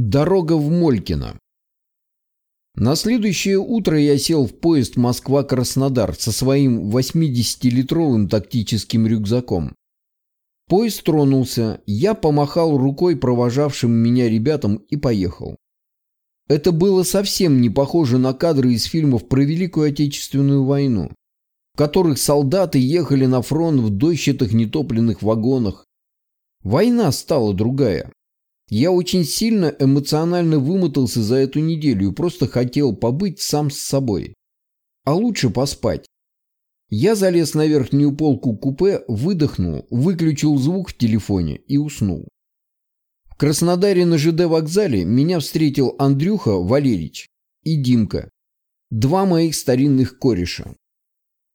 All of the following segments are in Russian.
Дорога в Молькино. На следующее утро я сел в поезд Москва-Краснодар со своим 80-литровым тактическим рюкзаком. Поезд тронулся, я помахал рукой провожавшим меня ребятам и поехал. Это было совсем не похоже на кадры из фильмов про Великую Отечественную войну, в которых солдаты ехали на фронт в дощатых нетопленных вагонах. Война стала другая. Я очень сильно эмоционально вымотался за эту неделю и просто хотел побыть сам с собой. А лучше поспать. Я залез на верхнюю полку купе, выдохнул, выключил звук в телефоне и уснул. В Краснодаре на ЖД вокзале меня встретил Андрюха Валерич и Димка, два моих старинных кореша.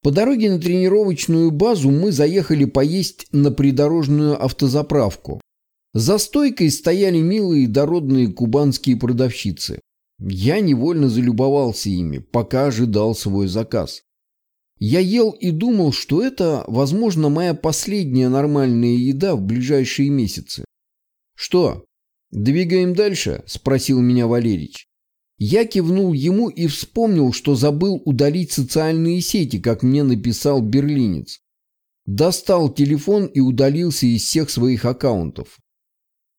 По дороге на тренировочную базу мы заехали поесть на придорожную автозаправку, за стойкой стояли милые дородные кубанские продавщицы. Я невольно залюбовался ими, пока ожидал свой заказ. Я ел и думал, что это, возможно, моя последняя нормальная еда в ближайшие месяцы. «Что, двигаем дальше?» – спросил меня Валерич. Я кивнул ему и вспомнил, что забыл удалить социальные сети, как мне написал берлинец. Достал телефон и удалился из всех своих аккаунтов.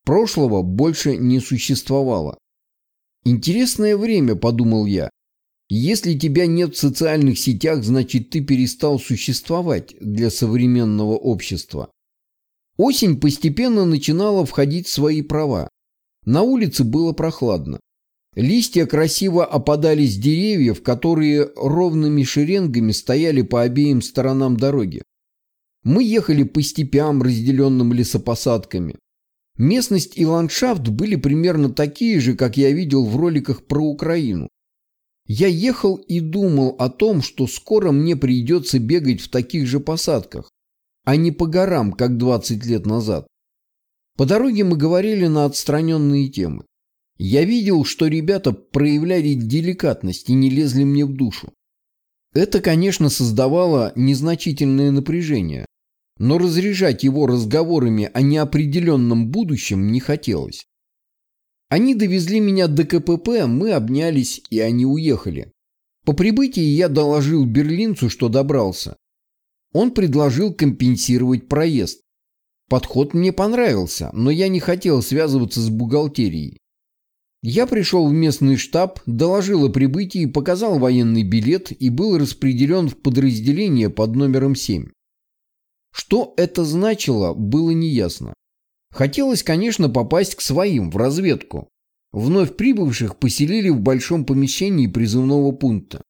Прошлого больше не существовало. Интересное время, подумал я. Если тебя нет в социальных сетях, значит ты перестал существовать для современного общества. Осень постепенно начинала входить в свои права. На улице было прохладно. Листья красиво опадали с деревьев, которые ровными шеренгами стояли по обеим сторонам дороги. Мы ехали по степям, разделенным лесопосадками. Местность и ландшафт были примерно такие же, как я видел в роликах про Украину. Я ехал и думал о том, что скоро мне придется бегать в таких же посадках, а не по горам, как 20 лет назад. По дороге мы говорили на отстраненные темы. Я видел, что ребята проявляли деликатность и не лезли мне в душу. Это, конечно, создавало незначительное напряжение, но разряжать его разговорами о неопределенном будущем не хотелось. Они довезли меня до КПП, мы обнялись, и они уехали. По прибытии я доложил берлинцу, что добрался. Он предложил компенсировать проезд. Подход мне понравился, но я не хотел связываться с бухгалтерией. Я пришел в местный штаб, доложил о прибытии, показал военный билет и был распределен в подразделение под номером 7. Что это значило, было неясно. Хотелось, конечно, попасть к своим, в разведку. Вновь прибывших поселили в большом помещении призывного пункта.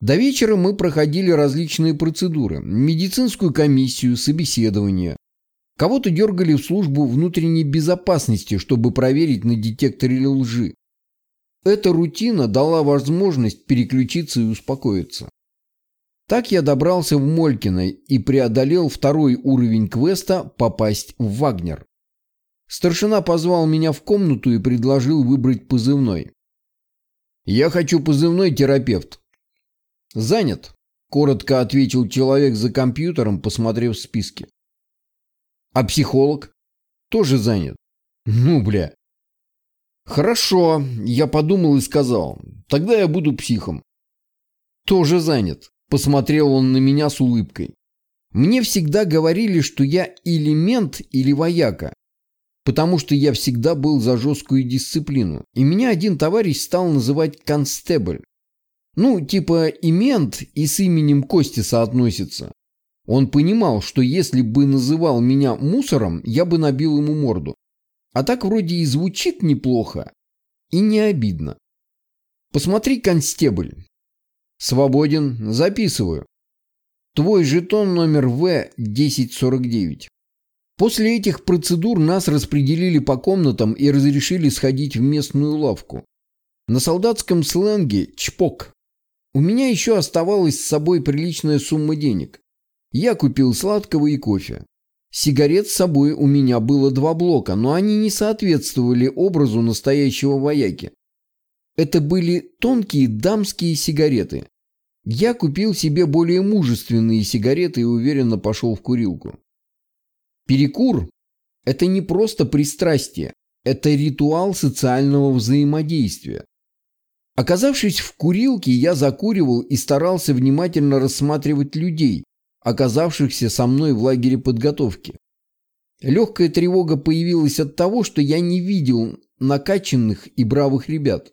До вечера мы проходили различные процедуры. Медицинскую комиссию, собеседование. Кого-то дергали в службу внутренней безопасности, чтобы проверить на детекторе лжи. Эта рутина дала возможность переключиться и успокоиться. Так я добрался в Молькино и преодолел второй уровень квеста «Попасть в Вагнер». Старшина позвал меня в комнату и предложил выбрать позывной. «Я хочу позывной терапевт». «Занят», – коротко ответил человек за компьютером, посмотрев списки. «А психолог?» «Тоже занят». «Ну, бля». «Хорошо», – я подумал и сказал. «Тогда я буду психом». «Тоже занят». Посмотрел он на меня с улыбкой. Мне всегда говорили, что я или мент, или вояка. Потому что я всегда был за жесткую дисциплину. И меня один товарищ стал называть констебль. Ну, типа и мент, и с именем Кости соотносится. Он понимал, что если бы называл меня мусором, я бы набил ему морду. А так вроде и звучит неплохо, и не обидно. Посмотри, констебль, Свободен. Записываю. Твой жетон номер В-1049. После этих процедур нас распределили по комнатам и разрешили сходить в местную лавку. На солдатском сленге «чпок». У меня еще оставалась с собой приличная сумма денег. Я купил сладкого и кофе. Сигарет с собой у меня было два блока, но они не соответствовали образу настоящего вояки. Это были тонкие дамские сигареты. Я купил себе более мужественные сигареты и уверенно пошел в курилку. Перекур – это не просто пристрастие. Это ритуал социального взаимодействия. Оказавшись в курилке, я закуривал и старался внимательно рассматривать людей, оказавшихся со мной в лагере подготовки. Легкая тревога появилась от того, что я не видел накачанных и бравых ребят.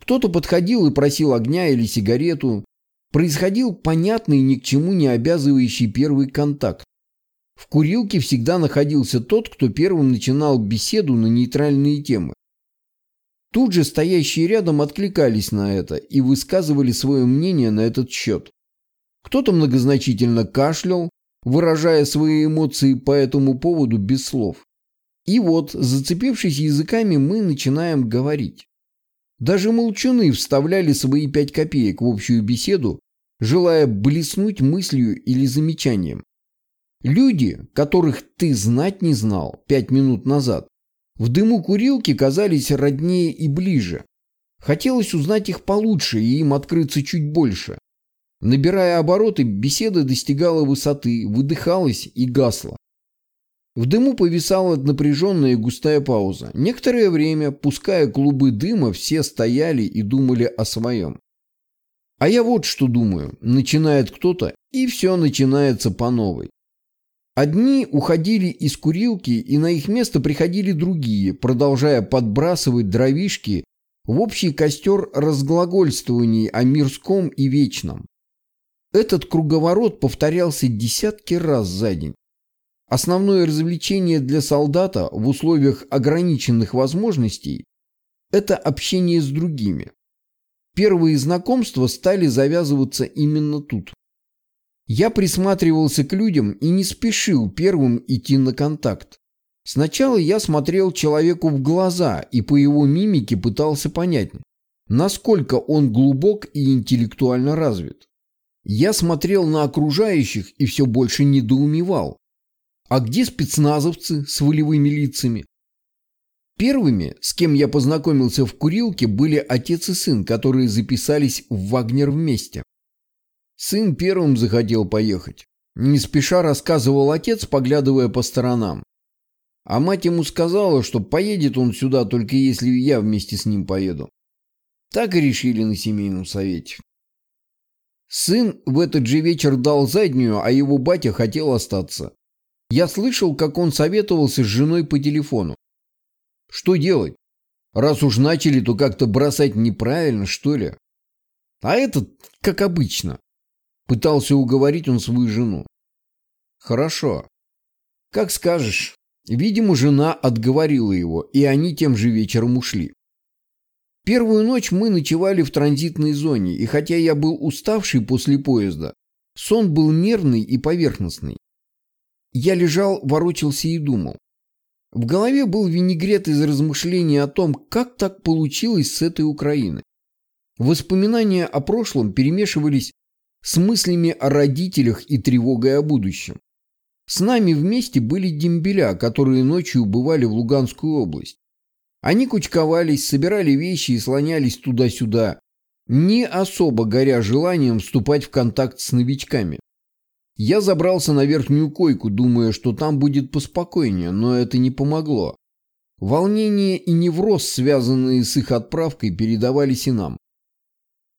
Кто-то подходил и просил огня или сигарету. Происходил понятный, ни к чему не обязывающий первый контакт. В курилке всегда находился тот, кто первым начинал беседу на нейтральные темы. Тут же стоящие рядом откликались на это и высказывали свое мнение на этот счет. Кто-то многозначительно кашлял, выражая свои эмоции по этому поводу без слов. И вот, зацепившись языками, мы начинаем говорить. Даже молчуны вставляли свои пять копеек в общую беседу, желая блеснуть мыслью или замечанием. Люди, которых ты знать не знал пять минут назад, в дыму курилки казались роднее и ближе. Хотелось узнать их получше и им открыться чуть больше. Набирая обороты, беседа достигала высоты, выдыхалась и гасла. В дыму повисала напряженная и густая пауза. Некоторое время, пуская клубы дыма, все стояли и думали о своем. А я вот что думаю. Начинает кто-то, и все начинается по новой. Одни уходили из курилки, и на их место приходили другие, продолжая подбрасывать дровишки в общий костер разглагольствований о мирском и вечном. Этот круговорот повторялся десятки раз за день. Основное развлечение для солдата в условиях ограниченных возможностей – это общение с другими. Первые знакомства стали завязываться именно тут. Я присматривался к людям и не спешил первым идти на контакт. Сначала я смотрел человеку в глаза и по его мимике пытался понять, насколько он глубок и интеллектуально развит. Я смотрел на окружающих и все больше недоумевал. А где спецназовцы с волевыми лицами? Первыми, с кем я познакомился в курилке, были отец и сын, которые записались в Вагнер вместе. Сын первым захотел поехать. Не спеша рассказывал отец, поглядывая по сторонам. А мать ему сказала, что поедет он сюда только если я вместе с ним поеду. Так и решили на семейном совете. Сын в этот же вечер дал заднюю, а его батя хотел остаться. Я слышал, как он советовался с женой по телефону. Что делать? Раз уж начали, то как-то бросать неправильно, что ли? А этот, как обычно. Пытался уговорить он свою жену. Хорошо. Как скажешь. Видимо, жена отговорила его, и они тем же вечером ушли. Первую ночь мы ночевали в транзитной зоне, и хотя я был уставший после поезда, сон был нервный и поверхностный. Я лежал, ворочался и думал. В голове был винегрет из размышлений о том, как так получилось с этой Украиной. Воспоминания о прошлом перемешивались с мыслями о родителях и тревогой о будущем. С нами вместе были дембеля, которые ночью убывали в Луганскую область. Они кучковались, собирали вещи и слонялись туда-сюда, не особо горя желанием вступать в контакт с новичками. Я забрался на верхнюю койку, думая, что там будет поспокойнее, но это не помогло. Волнение и невроз, связанные с их отправкой, передавались и нам.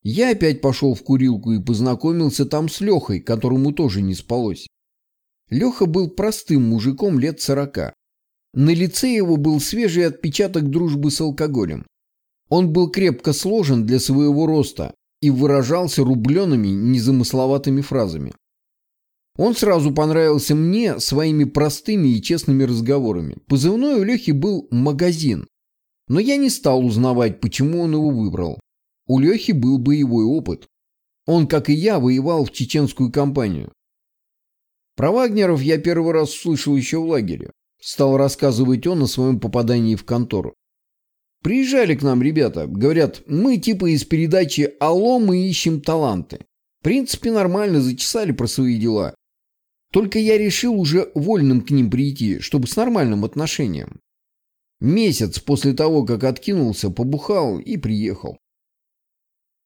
Я опять пошел в курилку и познакомился там с Лехой, которому тоже не спалось. Леха был простым мужиком лет сорока. На лице его был свежий отпечаток дружбы с алкоголем. Он был крепко сложен для своего роста и выражался рубленными, незамысловатыми фразами. Он сразу понравился мне своими простыми и честными разговорами. Позывной у Лехи был «магазин». Но я не стал узнавать, почему он его выбрал. У Лехи был боевой опыт. Он, как и я, воевал в чеченскую кампанию. Про Вагнеров я первый раз услышал еще в лагере. Стал рассказывать он о своем попадании в контору. Приезжали к нам ребята. Говорят, мы типа из передачи «Алло, мы ищем таланты». В принципе, нормально зачесали про свои дела. Только я решил уже вольным к ним прийти, чтобы с нормальным отношением. Месяц после того, как откинулся, побухал и приехал.